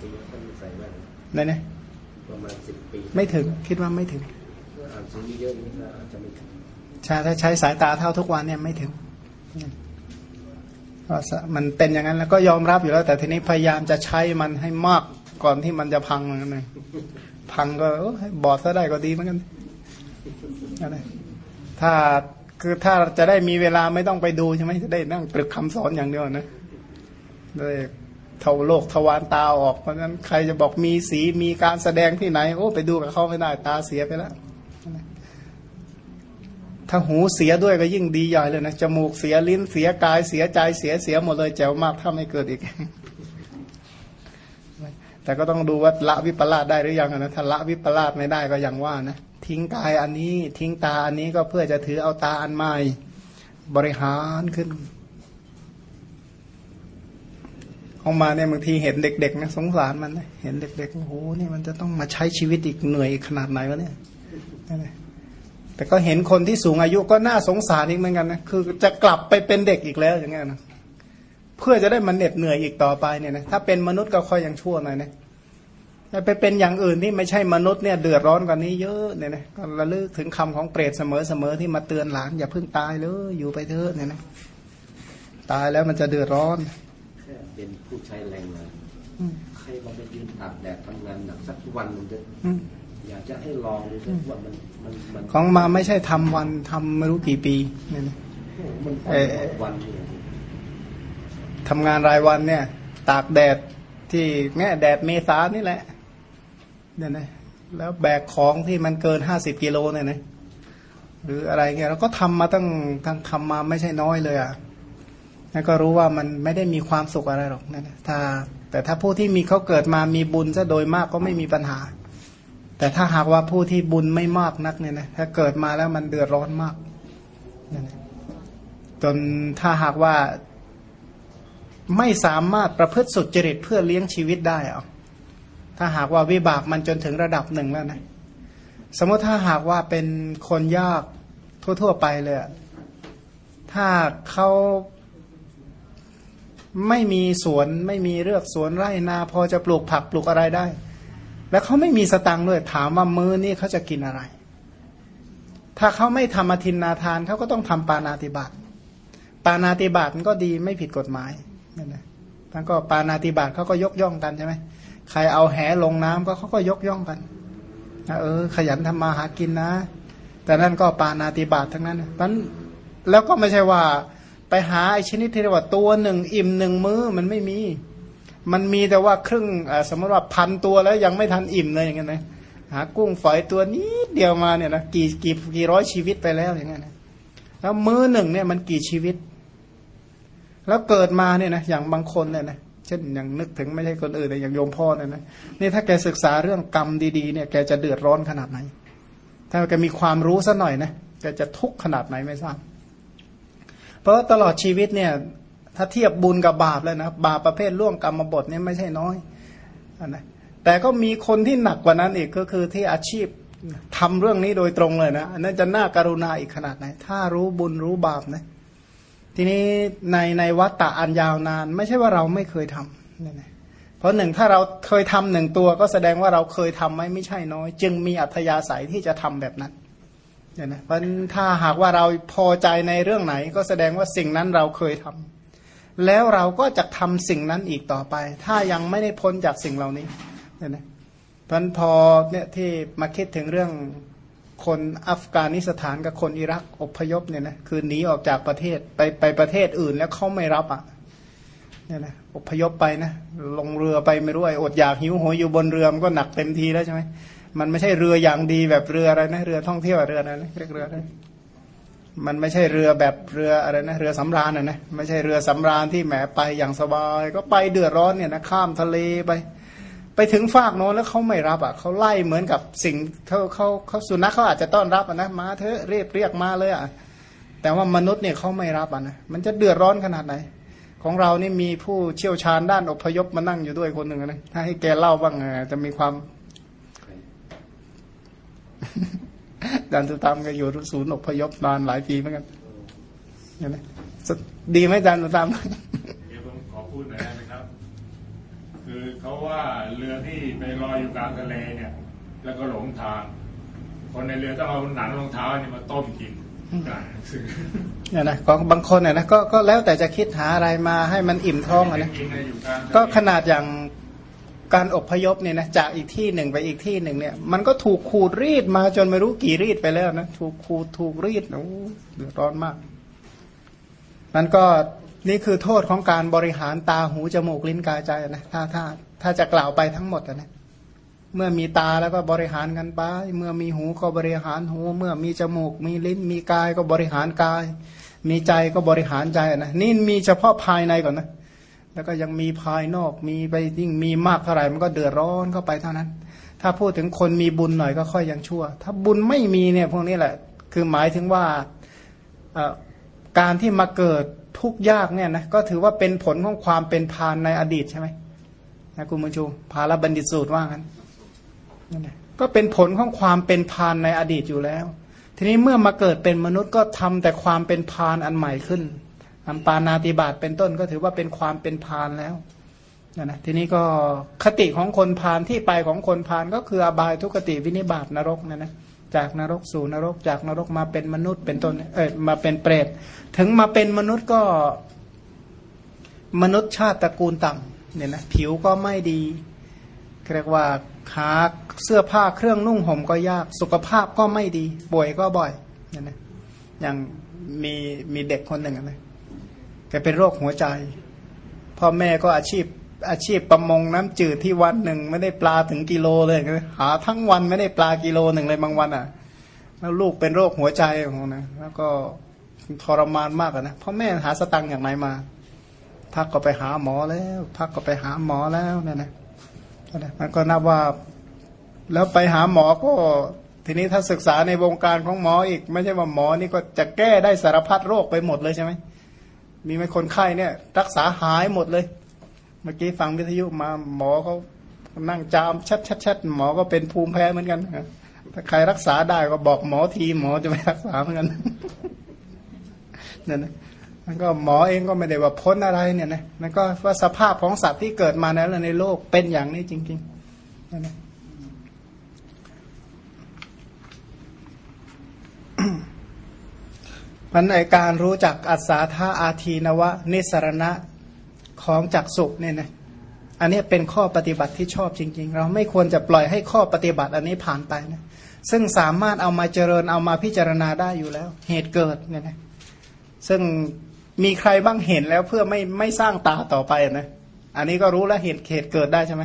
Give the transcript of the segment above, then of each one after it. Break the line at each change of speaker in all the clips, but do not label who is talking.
ปีท่านใส่แว่น
นั่นนะ
ประมาณสิบปี
ไม่ถึง คิดว่าไม่ถึง
อ่านซีรีส์เยอะนี่ก็อาจจะไม่ถึง
ใช่ถ้าใช้สายตาเท่าทุกวันเนี่ยไม่ถึงก็สะมันเป็นอย่างนั้นแล้วก็ยอมรับอยู่แล้ว แต่ทีนี้พยายามจะใช้มันให้มากก่อนที่มันจะพังเหมือนกันเลยพังก็โอ้ยบอดซะได้ก็ดีเหมือนกันอะไรถ้าคือถ้าจะได้มีเวลาไม่ต้องไปดูใช่ไหมจะได้นั่งตรึกคำสอนอย่างเดียวนะได้ เท่าโลกทวารตาออก เพราะฉะนั้นใครจะบอกมีสีมีการแสดงที่ไหน โอ้ ไปดูกับเขาไม่ได้ตาเสียไปแล้วถ้าหูเสียด้วยก็ยิ่งดีใหญ่เลยนะจมูกเสียลิ้นเสียกายเสียใจเสียเสียหมดเลยแจ๋วมากถ้าไม่เกิดอีก แต่ก็ต้องดูว่าละวิปลาสได้หรือยังนะถ้าละวิปลาสไม่ได้ก็ยังว่านะทิ้งกายอันนี้ทิ้งตาอันนี้ก็เพื่อจะถือเอาตาอันใหม่ บริหารขึ้น ออกมาเนี่ยบางทีเห็นเด็กๆนะสงสารมันนะเห็นเด็กๆโอ้โหนี่มันจะต้องมาใช้ชีวิตอีกเหนื่อยขนาดไหนวะเนี่ยแต่ก็เห็นคนที่สูงอายุก็น่าสงสารอีกเหมือนกันนะคือจะกลับไปเป็นเด็กอีกแล้วอย่างเงี้ยนะเพื่อจะได้มันเหน็ดเหนื่อยอีกต่อไปเนี่ยนะถ้าเป็นมนุษย์ก็ค่อยยังชั่วหน่อยนะแต่ไปเป็นอย่างอื่นที่ไม่ใช่มนุษย์เนี่ยเดือดร้อนกว่านี้เยอะเนี่ยนะก็ระลึกถึงคำของเปรตเสมอเสมอที่มาเตือนหลานอย่าเพิ่งตายเลยอยู่ไปเถอะเนี่ยนะตายแล้วมันจะเดือดร้อน
เป็นผู้ใช้แรงงาน
อืม
ใครมาไปยืนตากแดดทำงานหนักสักวันหนึงเถอะ
อืม
อยากจะให้ลองดูเถอะว่ามันมันมัน
ของมาไม่ใช่ทำวันทำไม่รู้กี่ปีเนี่ยนะ
โอ้โหมัน
เอ่อ
วันเนี่ย
ทำงานรายวันเนี่ย ตากแดดที่เนี่ยแดดเมษานี่แหละเนี่ยนะแล้วแบกของที่มันเกินห้าสิบกิโลเนี่ยนะหรืออะไรเงี้ยเราก็ทำมาตั้งทั้งทำมาไม่ใช่น้อยเลยอะ่ะ แล้วก็รู้ว่ามันไม่ได้มีความสุขอะไรหรอกนะถ้า แต่ถ้าผู้ที่มีเขาเกิดมามีบุญซะโดยมากก็ไม่มีปัญหา แต่ถ้าหากว่าผู้ที่บุญไม่มากนักเนี่ยนะถ้าเกิดมาแล้วมันเดือดร้อนมากนี่นะจนถ้าหากว่าไม่สามารถประพฤติสุดจริตเพื่อเลี้ยงชีวิตได้เอาถ้าหากว่าวิบากมันจนถึงระดับหนึ่งแล้วนะสมมติถ้าหากว่าเป็นคนยากทั่ว ๆ ไปเลยถ้าเขา ไม่มีสวนไม่มีเรือกสวนไร่นา พอจะปลูกผักปลูกอะไรได้ แล้วเขาไม่มีสตังค์ด้วยถามว่ามื้อนี้เขาจะกินอะไร ถ้าเขาไม่ทำอธินนาทานเขาก็ต้องทำปานาติบาตปานาติบาตมันก็ดีไม่ผิดกฎหมายนั่นนะท่านก็ปานาติบาตเขาก็ยกย่องกันใช่ไหมใครเอาแหลงน้ำก็เขาก็ยกย่องกันเออ ขยันทำมาหากินนะ แต่นั่นก็ปานาติบาตทั้งนั้นนั้นแล้วก็ไม่ใช่ว่า ไปหาไอ้ชนิดที่เรียกว่าตัวหนึ่งอิ่มหนึ่งมื้อมันไม่มี มันมีแต่ว่าครึ่งอ่าสมมติว่าพันตัวแล้วยังไม่ทันอิ่มเลยอย่างเงี้ยนะหากุ้งฝอยตัวนิดเดียวมาเนี่ยนะกี่กี่กี่ร้อยชีวิตไปแล้วอย่างเงี้ยนะแล้วมื้อหนึ่งเนี่ยมันกี่ชีวิต แล้วเกิดมาเนี่ยนะอย่างบางคนเนี่ยนะเช่นอย่างนึกถึงไม่ใช่คนอื่นแต่อย่างโยมพ่อเนี่ยนะนี่ถ้าแกศึกษาเรื่องกรรมดีๆเนี่ยแกจะเดือดร้อนขนาดไหน ถ้าแกมีความรู้สัหน่อยนะแกจะทุกข์ขนาดไหนไม่ทราบ เพราะตลอดชีวิตเนี่ยถ้าเทียบบุญกับบาปเลยนะบาปประเภทล่วงกรรมบทเนี่ยไม่ใช่น้อยนะแต่ก็มีคนที่หนักกว่านั้นอีกก็คือที่อาชีพทำเรื่องนี้โดยตรงเลยนะอันนั้นจะน่าการุณาอีกขนาดไหน ถ้ารู้บุญรู้บาปนะทีนี้ในในวัฏฏะอันยาวนาน ไม่ใช่ว่าเราไม่เคยทำเนี่ยนะเพราะหนึ่งถ้าเราเคยทำหนึ่งตัวก็แสดงว่าเราเคยทำไหมไม่ใช่น้อย จึงมีอัธยาศัยที่จะทำแบบนั้น เนี่ยนะเพราะถ้าหากว่าเราพอใจในเรื่องไหน ก็แสดงว่าสิ่งนั้นเราเคยทำแล้วเราก็จะทำสิ่งนั้นอีกต่อไป ถ้ายังไม่ได้พ้นจากสิ่งเหล่านี้เนี่ยนะเพราะพอเนี่ยที่มาคิดถึงเรื่องคนอัฟกานิสถานกับคนอิรักอพยพเนี่ยนะคือหนีออกจากประเทศไปไปประเทศอื่นแล้วเขาไม่รับอะเนี่ยนะอพยพไปนะลงเรือไปไม่รู้ไอ้อดอยากหิวโหยอยู่บนเรือมันก็หนักเต็มทีแล้วใช่ไหม มันไม่ใช่เรืออย่างดีแบบเรืออะไรนะ เรือท่องเที่ยวเรืออะไรนะเรียกเรืออะไรมันไม่ใช่เรือแบบเรืออะไรนะเรือสำราญอะนะไม่ใช่เรือสำราญที่แหมไปอย่างสบาย ก็ไปเดือดร้อนเนี่ยนะข้ามทะเลไป ไปถึงฝากโน้นแล้วเขาไม่รับอะเขาไล่เหมือนกับสิ่งเขาเขาเขาสุนัขเขาอาจจะต้อนรับนะมาเถอะเรียกเรียกมาเลยอะแต่ว่ามนุษย์เนี่ยเขาไม่รับอะนะมันจะเดือดร้อนขนาดไหน ของเรานี่มีผู้เชี่ยวชาญด้านอพยพมานั่งอยู่ด้วยคนหนึ่งนะถ้าให้แกเล่าบ้างจะมีความ ดันตุตามก็อยู่ศูนย์อพยพนานหลายปีเหมือนกันเห็นไหมดีไหมดันตุตาม
เดี๋ยวผมขอพูดหน่อยได้ไหมครับ คือเขาว่าเรือที่ไปลอยอยู่กลางทะเลเนี่ย แล้วก็หลงทาง คนในเรือต้องเอาหนังรองเท้าเนี่ยมาต้มกินกลางหนังสือ
เนี่ยนะของบางคนเนี่ยนะก็ก็แล้วแต่จะคิดหาอะไรมาให้มันอิ่มท้องอะนะ
กินอยู่กลางทะเล
ก็ขนาดอย่าง การอพยพเนี่ยนะจากอีกที่หนึ่งไปอีกที่หนึ่งเนี่ย มันก็ถูกขูดรีดมาจนไม่รู้กี่รีดไปแล้วนะถูกขูดถูกรีดโอ้เดือดร้อนมากมันก็นี่คือโทษของการบริหารตาหูจมูกลิ้นกายใจนะถ้าถ้าถ้าจะกล่าวไปทั้งหมดนะเมื่อมีตาแล้วก็บริหารกันไป เมื่อมีหูก็บริหารหู เมื่อมีจมูก มีลิ้น มีกายก็บริหารกาย มีใจก็บริหารใจนะนี่มีเฉพาะภายในก่อนนะ แล้วก็ยังมีภายนอกมีไปยิ่งมีมากเท่าไหร่มันก็เดือดร้อนเข้าไปเท่านั้น ถ้าพูดถึงคนมีบุญหน่อยก็ค่อยยังชั่ว ถ้าบุญไม่มีเนี่ยพวกนี้แหละ คือหมายถึงว่าการที่มาเกิดทุกข์ยากเนี่ยนะก็ถือว่าเป็นผลของความเป็นพานในอดีตใช่ไหมนะคุณมุชูพาลบัณฑิตสูตรว่างั้นนั่นแหละก็เป็นผลของความเป็นพานในอดีตอยู่แล้ว ทีนี้เมื่อมาเกิดเป็นมนุษย์ก็ทำแต่ความเป็นพานอันใหม่ขึ้น อัมปานาติบาตเป็นต้นก็ถือว่าเป็นความเป็นพานแล้วนะนะทีนี้ก็คติของคนพานที่ไปของคนพานก็คืออบายทุกติวินิบาตนรกนะนะจากนรกสู่นรก จากนรกมาเป็นมนุษย์เป็นต้นเออมาเป็นเปรตถึงมาเป็นมนุษย์ก็ มนุษย์ชาติตระกูลต่ำเนี่ยนะผิวก็ไม่ดีเรียกว่าหาเสื้อผ้าเครื่องนุ่งห่มก็ยากสุขภาพก็ไม่ดีป่วยก็บ่อยเนี่ยนะอย่างมีมีเด็กคนหนึ่งนะ แกเป็นโรคหัวใจ พ่อแม่ก็อาชีพอาชีพประมงน้ำจืดที่วันหนึ่งไม่ได้ปลาถึงกิโลเลย หาทั้งวันไม่ได้ปลากิโลหนึ่งเลยบางวันอะ แล้วลูกเป็นโรคหัวใจของนะ แล้วก็ทรมานมากอะนะพ่อแม่หาสตังค์อย่างไหนมา พักก็ไปหาหมอแล้ว พักก็ไปหาหมอแล้วเนี่ยนะนะมันก็นับว่า แล้วไปหาหมอก็ ทีนี้ถ้าศึกษาในวงการของหมออีก ไม่ใช่ว่าหมอนี่ก็จะแก้ได้สารพัดโรคไปหมดเลยใช่ไหม มีไหมคนไข้เนี่ย รักษาหายหมดเลย เมื่อกี้ฟังวิทยุมาหมอเขานั่งจามชัดชัดชัดหมอก็เป็นภูมิแพ้เหมือนกันนะถ้าใครรักษาได้ก็บอกหมอทีหมอจะไม่รักษาเหมือนกันนั่นนะมันก็หมอเองก็ไม่ได้ว่าพ้นอะไรเนี่ยนะมันก็ว่าสภาพของสัตว์ที่เกิดมาแล้วในโลกเป็นอย่างนี้จริงๆนั่นนะ มันในการรู้จักอัศาธาอาทีนวะ นิสรณะของจักสุเนี่ยนะอันนี้เป็นข้อปฏิบัติที่ชอบจริง ๆ เราไม่ควรจะปล่อยให้ข้อปฏิบัติอันนี้ผ่านไปนะซึ่งสามารถเอามาเจริญเอามาพิจารณาได้อยู่แล้ว เหตุเกิดเนี่ยนะซึ่งมีใครบ้างเห็นแล้วเพื่อไม่ไม่สร้างตาต่อไปนะอันนี้ก็รู้แล้วเหตุเหตุเกิดได้ใช่ไหม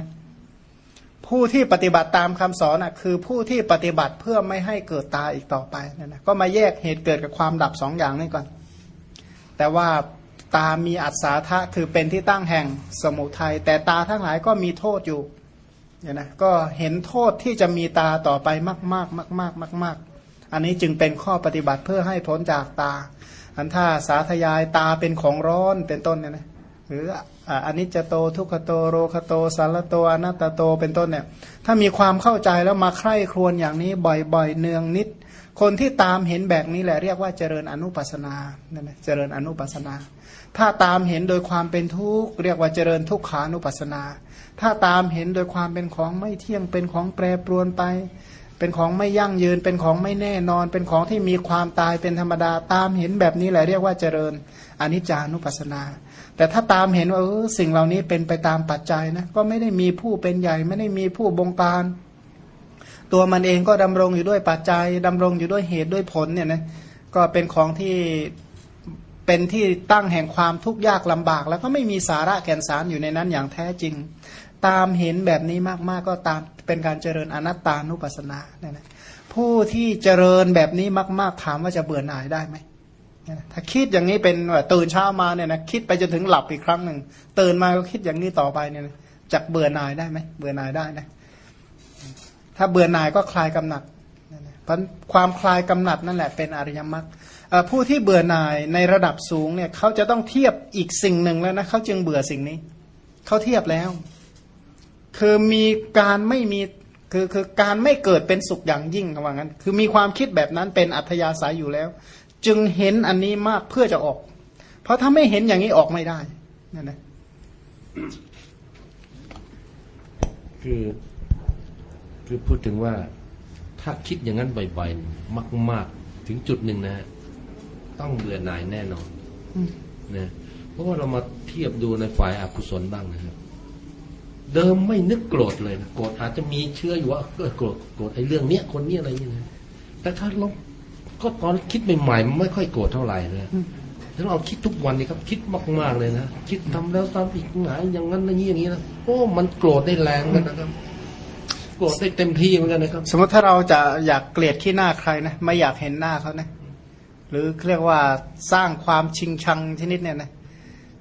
ผู้ที่ปฏิบัติตามคำสอนอะคือผู้ที่ปฏิบัติเพื่อไม่ให้เกิดตาอีกต่อไปนั่นะก็มาแยกเหตุเกิดกับความดับสองอย่างนี่ก่อน แต่ว่าตามีอัศาทะคือเป็นที่ตั้งแห่งสมุทัยแต่ตาทั้งหลายก็มีโทษอยู่เนี่ยนะก็เห็นโทษที่จะมีตาต่อไปมากมากมากมากมากมากอันนี้จึงเป็นข้อปฏิบัติเพื่อให้พ้นจากตา อันถ้าสาธยายตาเป็นของร้อนเป็นต้นเนี่ยนะ หรืออนิจจโตทุกขโตโรคโตสารโตอนัตตโตเป็นต้นเนี่ยถ้ามีความเข้าใจแล้วมาใคร่ครวญอย่างนี้บ่อยๆ เนืองนิด คนที่ตามเห็นแบบนี้แหละเรียกว่าเจริญอนุปัสนานั่นแหละเจริญอนุปัสนา ถ้าตามเห็นโดยความเป็นทุกข์เรียกว่าเจริญทุกขานุปัสนา ถ้าตามเห็นโดยความเป็นของไม่เที่ยงเป็นของแปรปรวนไป เป็นของไม่ยั่งยืนเป็นของไม่แน่นอน เป็นของที่มีความตายเป็นธรรมดาตามเห็นแบบนี้แหละเรียกว่าเจริญอนิจจานุปัสนา แต่ถ้าตามเห็นว่าสิ่งเหล่านี้เป็นไปตามปัจจัยนะก็ไม่ได้มีผู้เป็นใหญ่ ไม่ได้มีผู้บงการ ตัวมันเองก็ดำรงอยู่ด้วยปัจจัยดำรงอยู่ด้วยเหตุด้วยผลเนี่ยนะก็เป็นของที่เป็นที่ตั้งแห่งความทุกข์ยากลำบาก แล้วก็ไม่มีสาระแก่นสารอยู่ในนั้นอย่างแท้จริง ตามเห็นแบบนี้มากๆ ก็ตามเป็นการเจริญอนัตตานุปัสสนาเนี่ยนะผู้ที่เจริญแบบนี้มาก ๆ ถามว่าจะเบื่อหน่ายได้ไหม ถ้าคิดอย่างนี้เป็นว่าตื่นเช้ามาเนี่ยนะคิดไปจนถึงหลับอีกครั้งหนึ่งตื่นมาก็คิดอย่างนี้ต่อไปเนี่ยจะเบื่อหน่ายได้ไหมเบื่อหน่ายได้นะถ้าเบื่อหน่ายก็คลายกำหนัดเพราะความคลายกำหนัดนั่นแหละเป็นอริยมรรคผู้ที่เบื่อหน่ายในระดับสูงเนี่ยเขาจะต้องเทียบอีกสิ่งหนึ่งแล้วนะเขาจึงเบื่อสิ่งนี้เขาเทียบแล้ว คือมีการไม่มีคือคือการไม่เกิดเป็นสุขอย่างยิ่งว่างั้น คือมีความคิดแบบนั้นเป็นอัธยาศัยอยู่แล้ว จึงเห็นอันนี้มากเพื่อจะออก เพราะถ้าไม่เห็นอย่างนี้ออกไม่ได้นั่นนะ
คือคือพูดถึงว่าถ้าคิดอย่างนั้นบ่อยๆมาก ๆ ถึงจุดหนึ่งนะฮะต้องเบื่อหน่ายแน่นอน
อ
นะเพราะว่าเรามาเทียบดูในฝ่ายอกุศลบ้างนะครับเดิมไม่นึกโกรธเลยนะโกรธอาจจะมีเชื่ออยู่ว่าเออโกรธโกรธไอ้เรื่องเนี้ยคนเนี้ยอะไรอย่างเงี้ยแต่ถ้าเรา ก็ตอนคิดใหม่ๆมันไม่ค่อยโกรธเท่าไหร่นะถ้าเราคิดทุกวันนี่ครับ คิดมากๆเลยนะคิดทำแล้วทำอีกหงายอย่างนั้นอย่างนี้อย่างนี้นะโอ้มันโกรธได้แรงเหมือนกันนะครับโกรธได้เต็มที่เหมือนกันนะครับ
สมมติถ้าเราจะอยากเกลียดขี้หน้าใครนะไม่อยากเห็นหน้าเขานะหรือเรียกว่าสร้างความชิงชังชนิดเนี่ยนะ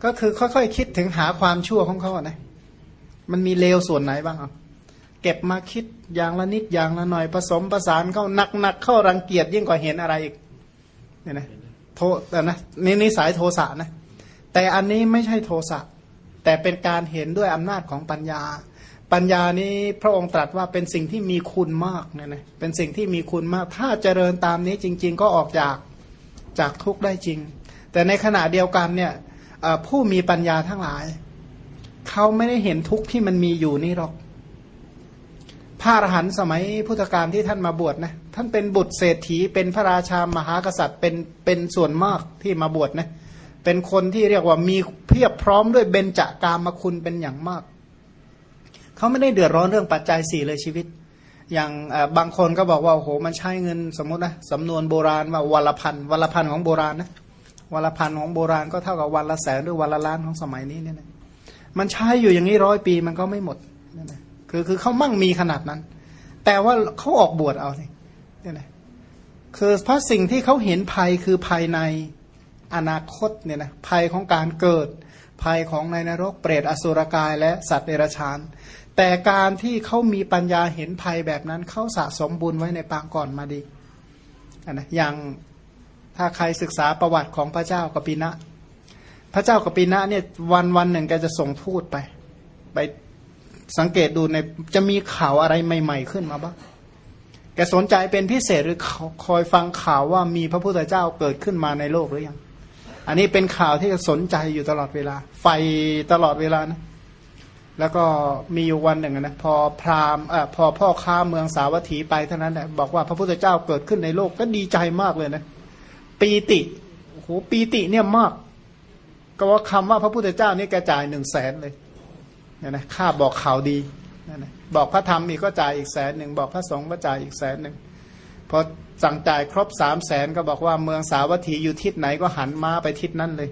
ก็คือค่อยๆคิดถึงหาความชั่วของเขานะมันมีเลวส่วนไหนบ้างอะ เก็บมาคิดอย่างละนิดอย่างละหน่อยผสมประสานเข้าหนักๆเข้ารังเกียจยิ่งกว่าเห็นอะไรอีกเนี่ยนะโทแต่นะนี่นิสัยโทสะนะ แต่อันนี้ไม่ใช่โทสะแต่เป็นการเห็นด้วยอำนาจของปัญญา ปัญญานี้พระองค์ตรัสว่าเป็นสิ่งที่มีคุณมากเนี่ยนะเป็นสิ่งที่มีคุณมาก ถ้าเจริญตามนี้จริง ๆ ก็ออกจากจากทุกข์ได้จริง แต่ในขณะเดียวกันเนี่ยผู้มีปัญญาทั้งหลาย เขาไม่ได้เห็นทุกข์ที่มันมีอยู่นี่หรอก พระอรหันต์สมัยพุทธกาลที่ท่านมาบวชนะท่านเป็นบุตรเศรษฐี เป็นพระราชามหากษัตริย์เป็นเป็นส่วนมากที่มาบวชนะเป็นคนที่เรียกว่ามีเพียบพร้อมด้วยเบญจากามคุณเป็นอย่างมาก เขาไม่ได้เดือดร้อนเรื่องปัจจัยสี่เลยชีวิต อย่างเอ่อบางคนก็บอกว่าโอ้โหมันใช้เงินสมมตินะสำนวนโบราณว่าวันละพันวันละพันของโบราณนะวันละพันของโบราณก็เท่ากับวันละแสนหรือวันละล้านของสมัยนี้เนี่ยนะมันใช้อยู่อย่างนี้ร้อยปีมันก็ไม่หมด คือคือเขามั่งมีขนาดนั้น แต่ว่าเขาออกบวชเอาสิเนี่ยนะคือเพราะสิ่งที่เขาเห็นภัยคือภัยในอนาคตเนี่ยนะภัยของการเกิด ภัยของในนรกเปรตอสุรกายและสัตว์เดรัจฉาน แต่การที่เขามีปัญญาเห็นภัยแบบนั้นเขาสะสมบุญไว้ในปางก่อนมาดีอะนะอย่างถ้าใครศึกษาประวัติของพระเจ้ากปินะ พระเจ้ากปินะเนี่ยวันวันหนึ่งแกจะส่งทูตไป ไป สังเกตดูในจะมีข่าวอะไรใหม่ ๆ ขึ้นมาบ้างแกสนใจเป็นพิเศษหรือคอยฟังข่าวว่ามีพระพุทธเจ้าเกิดขึ้นมาในโลกหรือยัง อันนี้เป็นข่าวที่สนใจอยู่ตลอดเวลา ไฟตลอดเวลานะ แล้วก็มีอยู่วันหนึ่งนะพอพราหมณ์อ่อพอพ่อค้าเมืองสาวัตถีไปเท่านั้นแหละบอกว่าพระพุทธเจ้าเกิดขึ้นในโลกก็ดีใจมากเลยนะ ปีติโอ้โหปีติเนี่ยมาก ก็ว่าคำว่าพระพุทธเจ้านี่แกจ่ายหนึ่งแสนเลย เนี่ยนะข้าบอกข่าวดีเนี่ยนะบอกพระธรรมอีกก็จ่ายอีกแสนหนึ่งบอกพระสงฆ์ก็จ่ายอีกแสนหนึ่งพอสั่งจ่ายครบสามแสนก็บอกว่าเมืองสาวัตถีอยู่ทิศไหนก็หันมาไปทิศนั้นเลย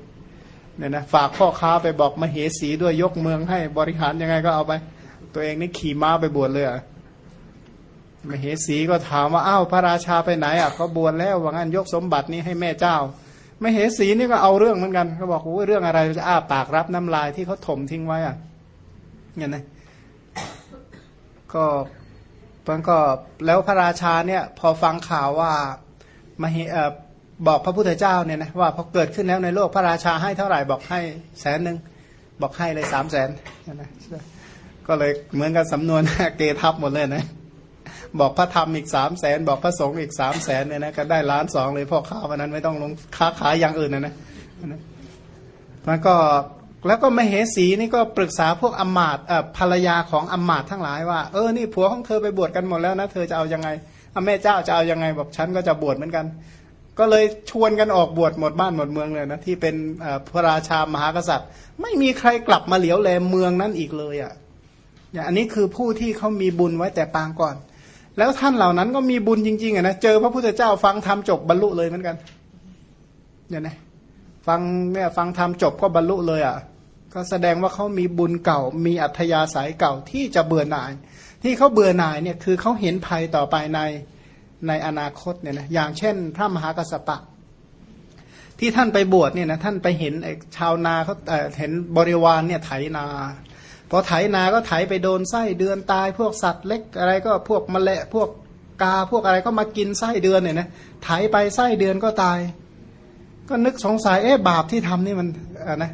เนี่ยนะฝากพ่อค้าไปบอกมเหสีด้วยยกเมืองให้บริหารยังไงก็เอาไป ตัวเองนี่ขี่ม้าไปบวชเลยอะมเหสีก็ถามว่าอ้าวพระราชาไปไหนอะเขาบวชแล้วว่างั้นยกสมบัตินี้ให้แม่เจ้ามเหสีนี่ก็เอาเรื่องเหมือนกันเขาบอกโอ้เรื่องอะไรจะอ้าปากรับน้ำลายที่เขาถมทิ้งไว้อะ เงี้ยนะก็มันก็แล้วพระราชาเนี่ยพอฟังข่าวว่ามหเออบอกพระพุทธเจ้าเนี่ยนะว่าพอเกิดขึ้นแล้วในโลกพระราชาให้เท่าไหร่บอกให้แสนหนึ่งบอกให้เลยสามแสนนะก็เลยเหมือนกันสำนวนเกทับหมดเลยนะบอกพระธรรมอีกสามแสนบอกพระสงฆ์อีกสามแสนเนี่ยนะก็ได้ล้านสองเลยพ่อค้าวันนั้นไม่ต้องลงค้าขายอย่างอื่นนะนะมันก็ แล้วก็มเหสีนี่ก็ปรึกษาพวกอมาตภรรยาของอมาตทั้งหลายว่าเออนี่ผัวของเธอไปบวชกันหมดแล้วนะเธอจะเอายังไงเอาแม่เจ้าจะเอายังไงบอกฉันก็จะบวชเหมือนกัน ก็เลยชวนกันออกบวชหมดบ้านหมดเมืองเลยนะที่เป็นพระราชามหากษัตริย์ ไม่มีใครกลับมาเหลียวแลเมืองนั้นอีกเลยอะอย่างอันนี้คือผู้ที่เขามีบุญไว้แต่ปางก่อน แล้วท่านเหล่านั้นก็มีบุญจริงๆอะนะเจอพระพุทธเจ้าฟังธรรมจบบรรลุเลยเหมือนกันเนี่ยนะฟังเนี่ยฟังธรรมจบก็บรรลุเลยอะ ก็แสดงว่าเขามีบุญเก่า มีอัธยาศัยเก่าที่จะเบื่อหน่าย ที่เขาเบื่อหน่ายเนี่ยคือเขาเห็นภัยต่อไปในในอนาคตเนี่ยนะอย่างเช่น พระมหากัสสปะ ที่ท่านไปบวชเนี่ยนะท่านไปเห็นชาวนาเขาเอ่อเห็นบริวารเนี่ยไถนาพอไถนาก็ไถไปโดนไส้เดือนตาย พวกสัตว์เล็กอะไรก็พวกมแมลงพวกกาพวกอะไรก็มากินไส้เดือนเนี่ยนะไถไปไส้เดือนก็ตาย ก็นึกสงสัยเอ๊ะบาปที่ทำนี่มันอะนะ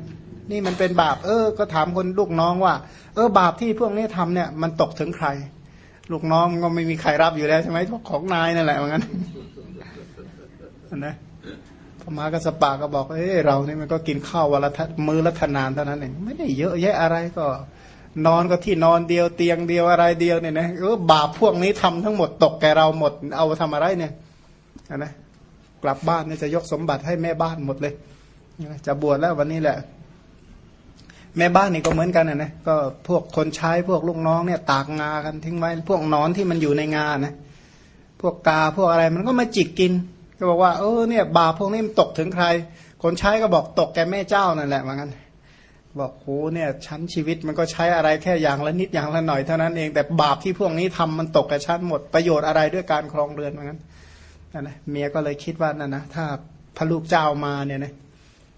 นี่มันเป็นบาป เออ ก็ถามคนลูกน้องว่า เออบาปที่พวกนี้ทำเนี่ย มันตกถึงใคร ลูกน้องก็ไม่มีใครรับอยู่แล้วใช่ไหมของนายนั่นแหละเหมือนกันนะพมากระสปะก็บอกเอ้เราเนี่ยมันก็กินข้าววันละมือละทนานเท่านั้นเองไม่ได้เยอะแยะอะไรก็ นอนก็ที่นอนเดียวเตียงเดียวอะไรเดียวเนี่ยนะเออบาปพวกนี้ทำทั้งหมดตกแกเราหมด เอาทำอะไรเนี่ยนะกลับบ้านเนี่ยจะยกสมบัติให้แม่บ้านหมดเลยจะบวชแล้ววันนี้แหละ แม่บ้านนี่ก็เหมือนกันนะนะ ก็พวกคนใช้พวกลูกน้องเนี่ยตากงากันทิ้งไว้ พวกนอนที่มันอยู่ในงานนะ พวกกาพวกอะไรมันก็มาจิกกิน ก็บอกว่าเออเนี่ย บาปพวกนี้มันตกถึงใคร คนใช้ก็บอกตกแกแม่เจ้านั่นแหละเหมือนกันบอกโหเนี่ยชั้นชีวิตมันก็ใช้อะไรแค่อย่างละนิดอย่างละหน่อยเท่านั้นเองแต่บาปที่พวกนี้ทำมันตกกับชั้นหมดประโยชน์อะไรด้วยการครองเรือนเหมือนกันนะเมียก็เลยคิดว่านั่นนะถ้าพระลูกเจ้ามาเนี่ยนะ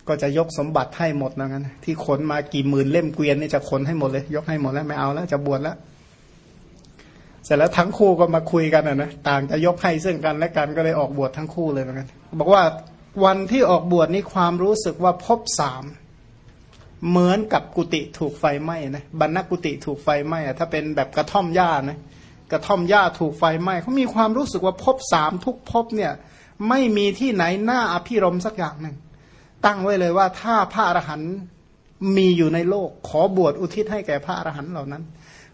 ก็จะยกสมบัติให้หมดเหมือนกันที่ขนมากี่หมื่นเล่มเกวียนนี่จะขนให้หมดเลย ยกให้หมดแล้วไม่เอาแล้วจะบวชแล้ว เสร็จแล้วทั้งคู่ก็มาคุยกันนะนะ ต่างจะยกให้ซึ่งกันและกันก็เลยออกบวชทั้งคู่เลยเหมือนกัน บอกว่าวันที่ออกบวชนี่ความรู้สึกว่าพบสามเหมือนกับกุฏิถูกไฟไหม้นะบรรณกุฏิถูกไฟไหม้อะถ้าเป็นแบบกระท่อมหญ้านะกระท่อมหญ้าถูกไฟไหม้เขามีความรู้สึกว่าพบสามทุกพบเนี่ย ไม่มีที่ไหนหน้าอภิรมสักอย่างหนึ่ง ตั้งไว้เลยว่าถ้าพระอรหันต์มีอยู่ในโลก ขอบวชอุทิศให้แก่พระอรหันต์เหล่านั้น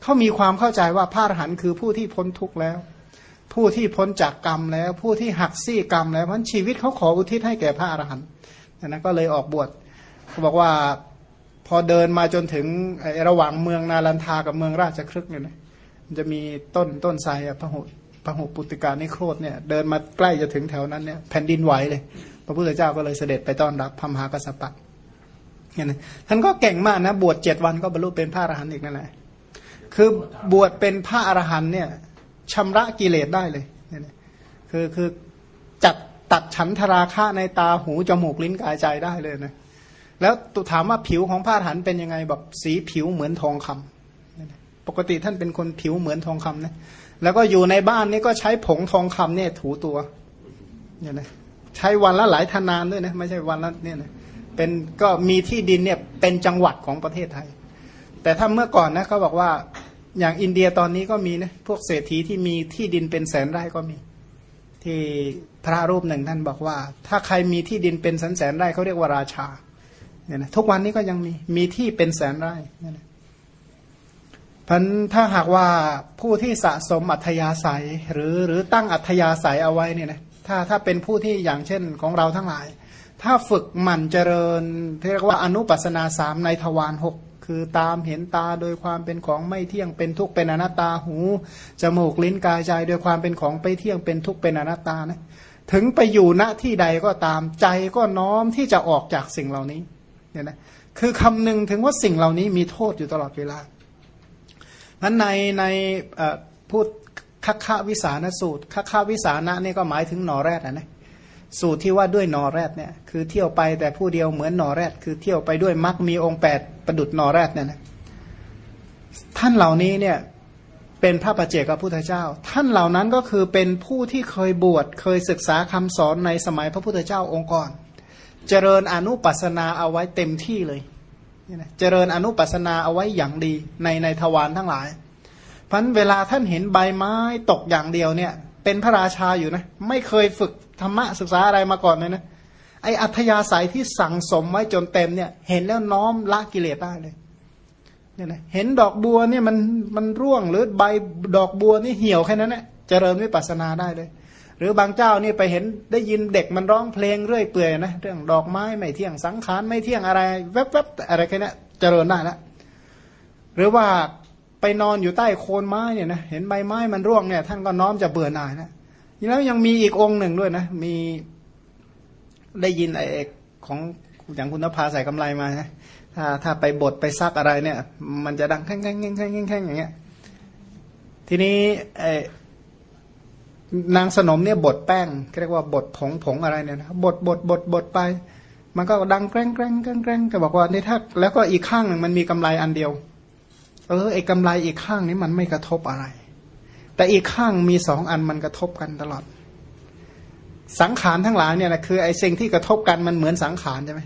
เขามีความเข้าใจว่าพระอรหันต์คือผู้ที่พ้นทุกข์แล้ว ผู้ที่พ้นจากกรรมแล้ว ผู้ที่หักซี่กรรมแล้วเพราะชีวิตเขาขออุทิศให้แก่พระอรหันต์นั้นก็เลยออกบวชเขาบอกว่าพอเดินมาจนถึงระหว่างเมืองนาลันทากับเมืองราชครึกเนี่ยนะมันจะมีต้นต้นไทรพระหุพระหุปุติการนิโครธเนี่ย เดินมาใกล้จะถึงแถวนั้นเนี่ยแผ่นดินไหวเลย พระพุทธเจ้าก็เลยเสด็จไปต้อนรับพระมหากัสสปะเนี่ยนะท่านก็เก่งมากนะ บวชเจ็ดวันก็บรรลุเป็นพระอรหันต์อีกนั่นแหละคือบวชเป็นพระอรหันต์เนี่ยชำระกิเลสได้เลยเนี่ยนะคือคือจัดตัดฉันทราคะในตาหูจมูกลิ้นกายใจได้เลยนะแล้วตุถามว่าผิวของพระอรหันต์เป็นยังไงแบอกสีผิวเหมือนทองคำปกติท่านเป็นคนผิวเหมือนทองคำนะแล้วก็อยู่ในบ้านนี่ก็ใช้ผงทองคำเนี่ยถูตัวเนี่ยนะ ใช้วันละหลายธนานด้วยนะไม่ใช่วันละเนี่ยนะเป็นก็มีที่ดินเนี่ยเป็นจังหวัดของประเทศไทย แต่ถ้าเมื่อก่อนนะเขาบอกว่าอย่างอินเดียตอนนี้ก็มีนะพวกเศรษฐีที่มีที่ดินเป็นแสนไร่ก็มี ที่พระรูปหนึ่งท่านบอกว่า ถ้าใครมีที่ดินเป็นแสนแสนไร่เขาเรียกว่าราชาเนี่ยนะทุกวันนี้ก็ยังมีมีที่เป็นแสนไร่เนี่ยนะพันถ้าหากว่าผู้ที่สะสมอัธยาศัยหรือหรือตั้งอัธยาศัยเอาไว้เนี่ยนะ ถ้าถ้าเป็นผู้ที่อย่างเช่นของเราทั้งหลาย ถ้าฝึกหมั่นเจริญที่เรียกว่าอนุปัสนาสามในทวารหกคือตามเห็นตาโดยความเป็นของไม่เที่ยงเป็นทุกข์เป็นอนัตตาหูจมูกลิ้นกายใจโดยความเป็นของไปเที่ยงเป็นทุกข์เป็นอนัตตานะถึงไปอยู่ณที่ใดก็ตามใจก็น้อมที่จะออกจากสิ่งเหล่านี้เนี่ยนะคือคำนึงถึงว่าสิ่งเหล่านี้มีโทษอยู่ตลอดเวลานั้นในในพูด คัควิสานสูตรคัควิสานะนี่ก็หมายถึงนอแรดนะนะสูตรที่ว่าด้วยนอแรดเนี่ยคือเที่ยวไปแต่ผู้เดียวเหมือนนอแรดคือเที่ยวไปด้วยมักมีองค์แปดประดุดนอแรดเนี่ยนะท่านเหล่านี้เนี่ยเป็นพระประเจกับพุทธเจ้า ท่านเหล่านั้นก็คือเป็นผู้ที่เคยบวชเคยศึกษาคำสอนในสมัยพระพุทธเจ้าองค์ก่อนเจริญอนุปัสนาเอาไว้เต็มที่เลยเจริญอนุปัสนาเอาไว้อย่างดีในในทวารทั้งหลาย พราะเวลาท่านเห็นใบไม้ตกอย่างเดียวเนี่ย เป็นพระราชาอยู่นะ ไม่เคยฝึกธรรมะศึกษาอะไรมาก่อนเลยนะไออัธยาศัยที่สั่งสมไว้จนเต็มเนี่ย เห็นแล้วน้อมละกิเลสได้เลยเนี่ยนะเห็นดอกบัวเนี่ยมันมันร่วงหรือใบดอกบัวนี่เหี่ยวแค่นั้นแหละเจริญวิปัสนาได้เลย หรือบางเจ้านี่ไปเห็นได้ยินเด็กมันร้องเพลงเรื่อยเปื่อยนะเรื่องดอกไม้ไม่เที่ยงสังขารไม่เที่ยงอะไร แวบๆอะไรแค่นี้เจริญได้แล้วหรือว่า ไปนอนอยู่ใต้โคนไม้เนี่ยนะเห็นใบไม้มันร่วงเนี่ยท่านก็น้อมจะเบื่อหน่ายนะแล้วยังมีอีกองค์หนึ่งด้วยนะ มีได้ยินไอ้ของอย่างคุณนภาใส่กำไรมานะถ้าถ้าไปบดไปซักอะไรเนี่ย มันจะดังแข้งแข้งแข้งแข้งแข้งอย่างเงี้ย ทีนี้ไอ้นางสนมเนี่ยบดแป้งเรียกว่าบดผงผงอะไรเนี่ยนะบดบดบดบดไป มันก็ดังแกล้งแกล้งแกล้งแกล้งก็บอกว่านี่ถ้าแล้วก็อีกข้างหนึ่งมันมีกำไรอันเดียว เออไอ้กำไรอีกข้างนี้มันไม่กระทบอะไร แต่อีกข้างมีสองอันมันกระทบกันตลอด สังขารทั้งหลายเนี่ยนะคือไอ้สิ่งที่กระทบกันมันเหมือนสังขารใช่ไหม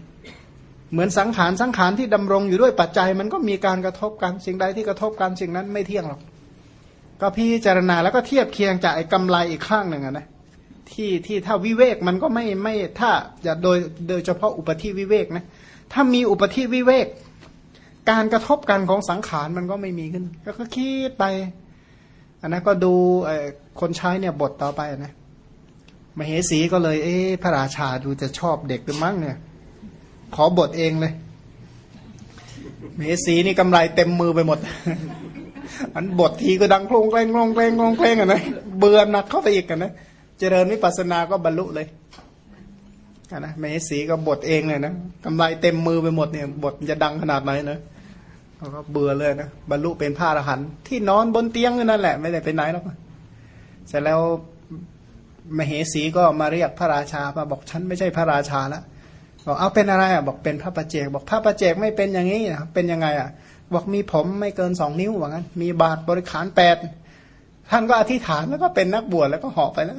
เหมือนสังขารสังขารที่ดำรงอยู่ด้วยปัจจัย มันก็มีการกระทบกันสิ่งใดที่กระทบกันสิ่งนั้นไม่เที่ยงหรอก ก็พิจารณาแล้วก็เทียบเคียงจากไอ้กำไรอีกข้างหนึ่งนะที่ที่ถ้าวิเวกมันก็ไม่ไม่ถ้าอย่าโดยโดยเฉพาะอุปธิวิเวกนะถ้ามีอุปธิวิเวก การกระทบกันของสังขารมันก็ไม่มีขึ้น ก็ก็คิดไปอันนั้นก็ดูคนใช้เนี่ยบทต่อไปนะมเหสีก็เลย เอ๊พระราชาดูจะชอบเด็กหรือมั้งเนี่ย ขอบทเองเลยมเหสีนี่กำไรเต็มมือไปหมด อันบททีก็ดังโครงเคลงโครงเคลงโครงเคลงอะนะเบื่อหนักเข้าไปอีกกันนะเจริญวิปัสสนาก็บรรลุเลย นะมเหสีก็บทเองเลยนะกำไรเต็มมือไปหมดเนี่ยบทจะดังขนาดไหนนะเขาก็เบื่อเลยนะบรรลุเป็นพระอรหันต์ที่นอนบนเตียงนั่นแหละ ไม่ได้ไปไหนหรอกเสร็จแล้วมเหสีก็มาเรียกพระราชามาบอกฉันไม่ใช่พระราชาแล้วบอกเอาเป็นอะไรอะบอกเป็นพระประเจก บอกพระประเจกไม่เป็นอย่างนี้นะเป็นยังไงอะ บอกมีผมไม่เกินสองนิ้วว่างั้น มีบาทบริขารแปดท่านก็อธิษฐานแล้วก็เป็นนักบวชแล้วก็หาะไปแล้ว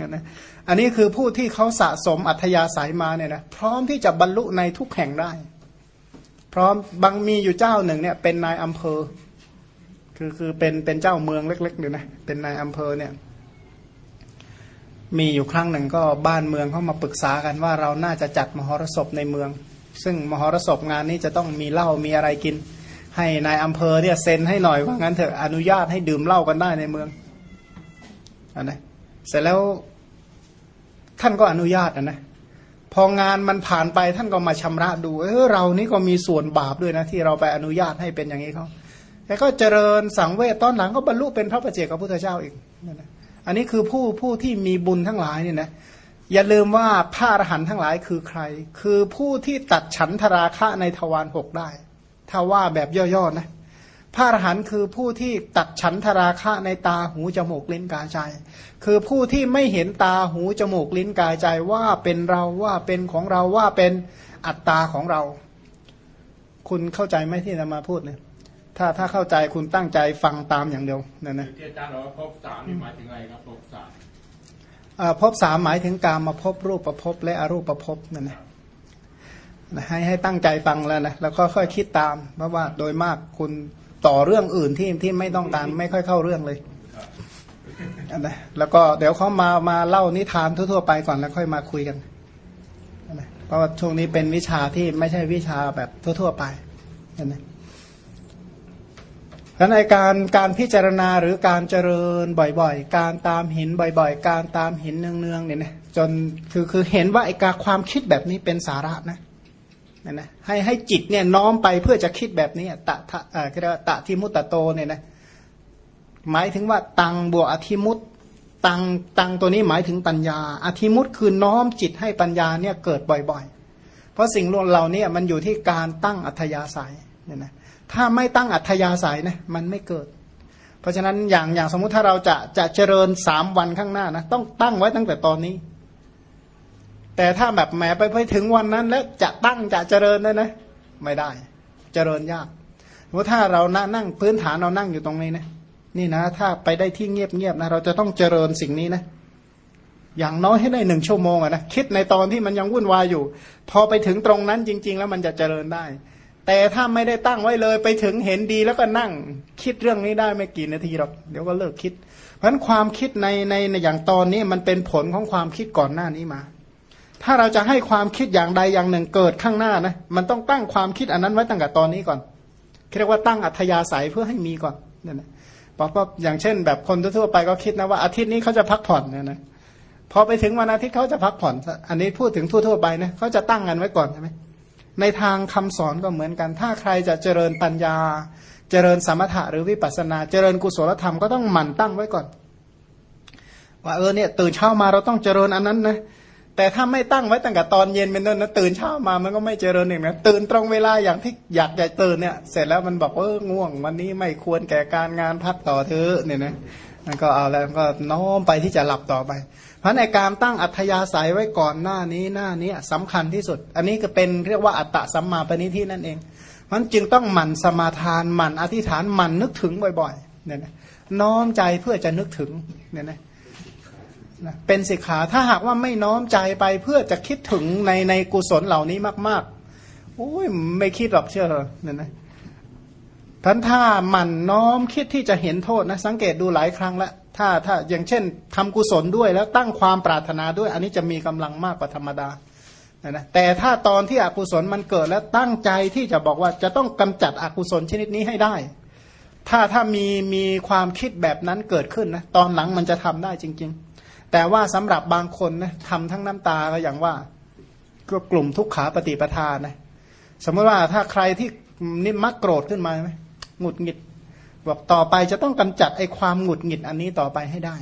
นั่นนะอันนี้คือผู้ที่เขาสะสมอัธยาศัยมาเนี่ยนะพร้อมที่จะบรรลุในทุกแห่งได้ พร้อมบางมีอยู่เจ้าหนึ่งเนี่ย เป็นนายอำเภอ คือคือเป็นเป็นเจ้าเมืองเล็กๆอยู่นะเป็นนายอำเภอเนี่ย มีอยู่ครั้งหนึ่งก็บ้านเมืองเขามาปรึกษากันว่าเราน่าจะจัดมหรสพในเมือง ซึ่งมหรสพงานนี้จะต้องมีเหล้ามีอะไรกิน ให้นายอำเภอเนี่ยเซ็นให้หน่อยว่างั้นเถอะอนุญาตให้ดื่มเหล้ากันได้ในเมืองอันนะเสร็จแล้ว ท่านก็อนุญาตนะนะพองานมันผ่านไปท่านก็มาชำระดู เออเรานี่ก็มีส่วนบาปด้วยนะ ที่เราไปอนุญาตให้เป็นอย่างนี้เขาแต่ก็เจริญสังเวชตอนหลังก็บรรลุเป็นพระประเจกพระพุทธเจ้าอีกนั่นนะอันนี้คือผู้ผู้ที่มีบุญทั้งหลายเนี่ยนะอย่าลืมว่าพระอรหันต์ทั้งหลายคือใคร คือผู้ที่ตัดฉันทราคะในทวารหกได้ ถ้าว่าแบบย่อๆนะ พระอรหันต์คือผู้ที่ตัดฉันทราคะในตาหูจมูกลิ้นกายใจ คือผู้ที่ไม่เห็นตาหูจมูกลิ้นกายใจว่าเป็นเราว่าเป็นของเราว่าเป็นอัตตาของเรา คุณเข้าใจไหมที่จะมาพูดเนี่ยถ้าถ้าเข้าใจคุณตั้งใจฟังตามอย่างเดียวนั่นนะ
ที่อาจารย์บอกว่าภพสามนี่หมายถึงอะไรครับภพสาม
อ่าภพสามหมายถึงการมาพบรูปประพบและอรูปประพบนั่นนะนะให้ให้ตั้งใจฟังแล้วนะแล้วก็ค่อยคิดตามเพราะว่าโดยมากคุณ ต่อเรื่องอื่นที่ที่ไม่ต้องการไม่ค่อยเข้าเรื่องเลยอันนะแล้วก็เดี๋ยวเขามามาเล่านิทานทั่วๆไปก่อนแล้วค่อยมาคุยกันอันนะเพราะว่าช่วงนี้เป็นวิชาที่ไม่ใช่วิชาแบบทั่วๆไปอันนะแล้วในการการพิจารณาหรือการเจริญบ่อยๆ การตามเห็นบ่อยๆ การตามเห็นเนืองๆเนี่ยนะจนคือคือเห็นว่าไอ้การความคิดแบบนี้เป็นสาระนะ นะนะให้ให้จิตเนี่ยน้อมไปเพื่อจะคิดแบบนี้ตะทะเอ่อเรียกว่าตะทิมุตตะโตเนี่ยนะหมายถึงว่าตังบวกอธิมุตตังตังตัวนี้หมายถึงปัญญา อธิมุตคือน้อมจิตให้ปัญญาเนี่ยเกิดบ่อยๆ เพราะสิ่งเหล่านี้มันอยู่ที่การตั้งอัธยาศัยเนี่ยนะถ้าไม่ตั้งอัธยาศัยนะมันไม่เกิด เพราะฉะนั้นอย่างอย่างสมมุติถ้าเราจะจะเจริญสามวันข้างหน้านะต้องตั้งไว้ตั้งแต่ตอนนี้ แต่ถ้าแบบแหมไปไปถึงวันนั้น แล้วจะตั้งจะเจริญได้นะ ไม่ได้ เจริญยากเพราะถ้าเรานั่งพื้นฐานเรานั่งอยู่ตรงนี้นะนี่นะ ถ้าไปได้ที่เงียบๆนะ เราจะต้องเจริญสิ่งนี้นะ อย่างน้อยให้ได้หนึ่งชั่วโมงอะนะคิดในตอนที่มันยังวุ่นวายอยู่ พอไปถึงตรงนั้นจริง ๆ แล้วมันจะเจริญได้ แต่ถ้าไม่ได้ตั้งไว้เลยไปถึงเห็นดีแล้วก็นั่ง คิดเรื่องนี้ได้ไม่กี่นาทีหรอกเดี๋ยวก็เลิกคิด เพราะฉะนั้นความคิดในในในอย่างตอนนี้มันเป็นผลของความคิดก่อนหน้านี้มา ถ้าเราจะให้ความคิดอย่างใดอย่างหนึ่งเกิดข้างหน้านะมันต้องตั้งความคิดอันนั้นไว้ตั้งแต่ตอนนี้ก่อนเรียกว่าตั้งอัธยาศัยเพื่อให้มีก่อนเนี่ยนะบอกว่าอย่างเช่น แบบคนทั่วๆไปก็คิดนะว่าอาทิตย์นี้เขาจะพักผ่อนเนี่ยนะพอไปถึงวันอาทิตย์เขาจะพักผ่อน อันนี้พูดถึงทั่วๆไปนะเขาจะตั้งกันไว้ก่อนใช่ไหมในทางคำสอนก็เหมือนกัน ถ้าใครจะเจริญปัญญา เจริญสมถะหรือวิปัสสนา เจริญกุศลธรรมก็ต้องหมั่นตั้งไว้ก่อน ว่าเออเนี่ยตื่นเช้ามาเราต้องเจริญอันนั้นนะ แต่ถ้าไม่ตั้งไว้ตั้งแต่ตอนเย็นเป็นต้นนะตื่นเช้ามามันก็ไม่เจริญเองนะตื่นตรงเวลาอย่างที่อยากจะตื่นเนี่ย เสร็จแล้วมันบอกว่าง่วง วันนี้ไม่ควรแก่การงานพักต่อเธอเนี่ยนะมันก็เอาแล้วก็น้อมไปที่จะหลับต่อไป เพราะในการตั้งอัธยาศัยไว้ก่อนหน้านี้หน้านี้สำคัญที่สุด อันนี้ก็เป็นเรียกว่าอัตตะสัมมาปณิที่นั่นเองมันจึงต้องหมั่นสมาทานหมั่นอธิษฐานหมั่นนึกถึงบ่อยๆเนี่ยนะน้อมใจเพื่อจะนึกถึงเนี่ยนะ เป็นสิกขาถ้าหากว่าไม่น้อมใจไปเพื่อจะคิดถึงในในกุศลเหล่านี้มากๆโอ้ยไม่คิดหรอกเชื่อเนี่ยนะท่านถ้ามันน้อมคิดที่จะเห็นโทษนะ สังเกตดูหลายครั้งแล้วถ้าถ้าอย่างเช่นทำกุศลด้วยแล้วตั้งความปรารถนาด้วย อันนี้จะมีกำลังมากกว่าธรรมดานะนะแต่ถ้าตอนที่อกุศลมันเกิดแล้วตั้งใจที่จะบอกว่าจะต้องกำจัดอกุศลชนิดนี้ให้ได้ ถ้าถ้ามีมีความคิดแบบนั้นเกิดขึ้นนะตอนหลังมันจะทำได้จริง ๆ แต่ว่าสำหรับบางคนนะทำทั้งน้ำตาก็อย่างว่าก็กลุ่มทุกขาปฏิปทานนะสมมติว่าถ้าใครที่นี่มักโกรธขึ้นมาไหมหงุดหงิดบอกต่อไปจะต้องกำจัดไอ้ความหงุดหงิดอันนี้ต่อไปให้ได้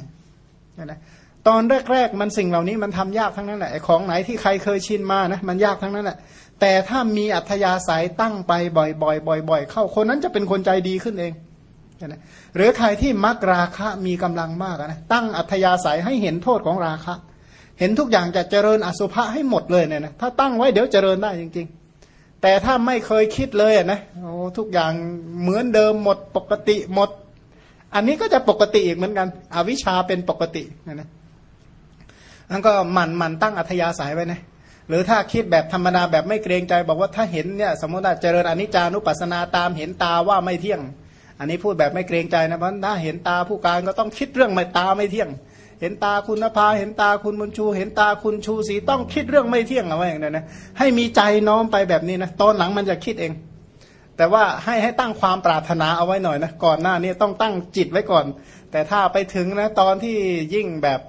นะตอนแรกๆมันสิ่งเหล่านี้มันทำยากทั้งนั้นแหละไอ้ของไหนที่ใครเคยชินมานะมันยากทั้งนั้นแหละแต่ถ้ามีอัธยาศัยตั้งไปบ่อยๆบ่อยๆเข้าคนนั้นจะเป็นคนใจดีขึ้นเอง นะหรือใครที่มักราคะมีกำลังมากนะตั้งอัธยาศัยให้เห็นโทษของราคะ เห็นทุกอย่างจะเจริญอสุภะให้หมดเลยเนี่ยนะถ้าตั้งไว้เดี๋ยวเจริญได้จริง ๆ แต่ถ้าไม่เคยคิดเลยนะโอ้ทุกอย่างเหมือนเดิมหมดปกติหมด อันนี้ก็จะปกติอีกเหมือนกัน อวิชชาเป็นปกตินะนะนั่นก็หมั่นหมั่นตั้งอัธยาศัยไว้นะหรือถ้าคิดแบบธรรมดาแบบไม่เกรงใจ บอกว่าถ้าเห็นเนี่ยสมมติว่าเจริญอนิจจานุปัสสนาตามเห็นตาว่าไม่เที่ยง อันนี้พูดแบบไม่เกรงใจนะเพราะถ้าเห็นตาผู้การก็ต้องคิดเรื่องไม่ตาไม่เที่ยง เห็นตาคุณนภาเห็นตาคุณบุญชู เห็นตาคุณชูศรีต้องคิดเรื่องไม่เที่ยงเอาไว้อย่างนั้นนะให้มีใจน้อมไปแบบนี้นะตอนหลังมันจะคิดเอง แต่ว่าให้ให้ตั้งความปรารถนาเอาไว้หน่อยนะก่อนหน้านี้ต้องตั้งจิตไว้ก่อน แต่ถ้าไปถึงนะตอนที่ยิ่งแบบ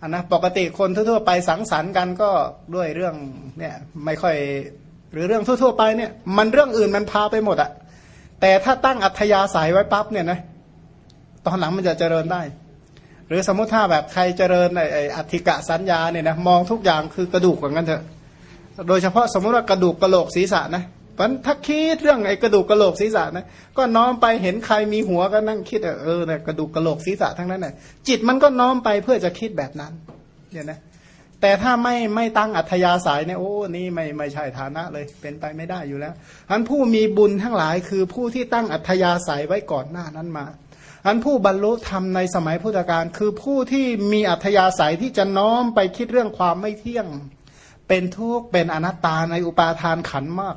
อันนะปกติคนทั่วๆไปสังสรรค์กันก็ด้วยเรื่องเนี่ยไม่ค่อย หรือเรื่องทั่วๆไปเนี่ย มันเรื่องอื่นมันพาไปหมดอะ แต่ถ้าตั้งอัธยาศัยไว้ปั๊บเนี่ยนะตอนหลังมันจะเจริญได้ หรือสมมติถ้าแบบใครเจริญไอ้อธิกะสัญญาเนี่ยนะมองทุกอย่างคือกระดูกเหมือนกันเถอะ โดยเฉพาะสมมติว่ากระดูกกระโหลกศีรษะนะเพราะถ้าคิดเรื่องไอ้กระดูกกระโหลกศีรษะนะก็น้อมไปเห็นใครมีหัวก็นั่งคิดเออเนี่ยกระดูกกระโหลกศีรษะทั้งนั้นน่ะจิตมันก็น้อมไปเพื่อจะคิดแบบนั้นเนี่ยนะ แต่ถ้าไม่ไม่ตั้งอัธยาศัยเนี่ยโอ้นี่ไม่ไม่ใช่ฐานะเลยเป็นไปไม่ได้อยู่แล้วอันผู้มีบุญทั้งหลายคือผู้ที่ตั้งอัธยาศัยไว้ก่อนหน้านั้นมาอันผู้บรรลุธรรมในสมัยพุทธกาลคือผู้ที่มีอัธยาศัยที่จะน้อมไปคิดเรื่องความไม่เที่ยง เป็นทุกข์เป็นอนัตตาในอุปาทานขันมาก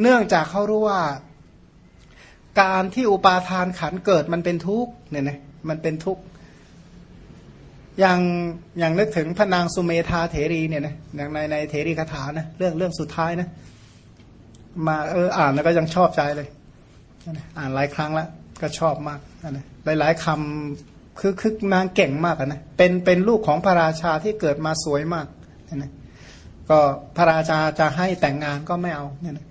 เนื่องจากเขารู้ว่า การที่อุปาทานขันเกิดมันเป็นทุกข์เนี่ยนะมันเป็นทุกข์ อย่างอย่างนึกถึงพระนางสุเมธาเถรีเนี่ยนะอย่างในในเถรีคาถานะเรื่องเรื่องสุดท้ายนะ มาเอออ่านแล้วก็ยังชอบใจเลยอ่านหลายครั้งแล้วก็ชอบมากนะหลายหลายคำคือคือนางเก่งมากนะเป็นเป็นลูกของพระราชาที่เกิดมาสวยมากนะก็พระราชาจะให้แต่งงานก็ไม่เอาเนี่ยนะ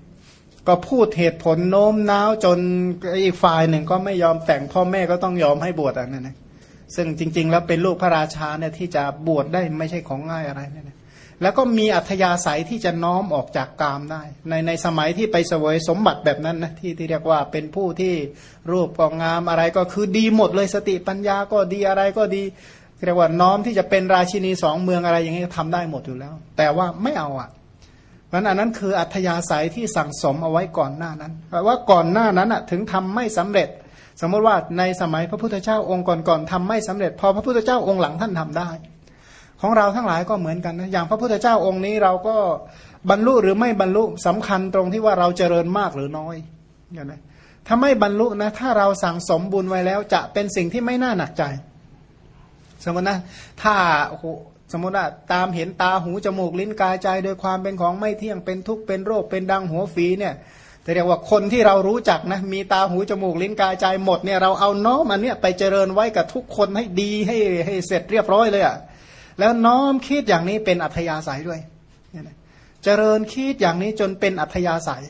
ก็พูดเหตุผลโน้มน้าวจนอีกฝ่ายหนึ่งก็ไม่ยอมแต่งพ่อแม่ก็ต้องยอมให้บวชอะนั่นนะ ซึ่งจริง ๆ แล้วเป็นลูกพระราชาเนี่ยที่จะบวชได้ไม่ใช่ของง่ายอะไรเนี่ยแล้วก็มีอัธยาศัยที่จะน้อมออกจากกามได้ ในในสมัยที่ไปเสวยสมบัติแบบนั้นนะที่ที่เรียกว่าเป็นผู้ที่รูปก็งามอะไรก็คือดีหมดเลยสติปัญญาก็ดีอะไรก็ดีเรียกว่าน้อมที่จะเป็นราชินีสองเมืองอะไรอย่างนี้ทำได้หมดอยู่แล้ว แต่ว่าไม่เอาอะเพราะอันนั้นคืออัธยาศัยที่สั่งสมเอาไว้ก่อนหน้านั้นแปลว่าก่อนหน้านั้นอะถึงทำไม่สำเร็จ สมมติว่าในสมัยพระพุทธเจ้าองค์ก่อนๆทำไม่สำเร็จ พอพระพุทธเจ้าองค์หลังท่านทำได้ ของเราทั้งหลายก็เหมือนกันนะอย่างพระพุทธเจ้าองค์นี้เราก็บรรลุหรือไม่บรรลุสำคัญตรงที่ว่าเราเจริญมากหรือน้อยเห็นไหมถ้าไม่บรรลุนะถ้าเราสั่งสมบุญไว้แล้ว จะเป็นสิ่งที่ไม่น่าหนักใจ สมมตินะถ้าโอ้โหสมมติว่าตามเห็นตาหูจมูกลิ้นกายใจ โดยความเป็นของไม่เที่ยงเป็นทุกข์เป็นโรคเป็นดังหัวฝีเนี่ย เรียกว่าคนที่เรารู้จักนะมีตาหูจมูกลิ้นกายใจหมดเนี่ยเราเอาน้อมอันเนี้ยไปเจริญไว้กับทุกคนให้ดีให้ให้เสร็จเรียบร้อยเลยอะ่ะแล้วน้อมคิดอย่างนี้เป็นอัธยาศัยด้วยเจริญคิดอย่างนี้จนเป็นอัธยาศัย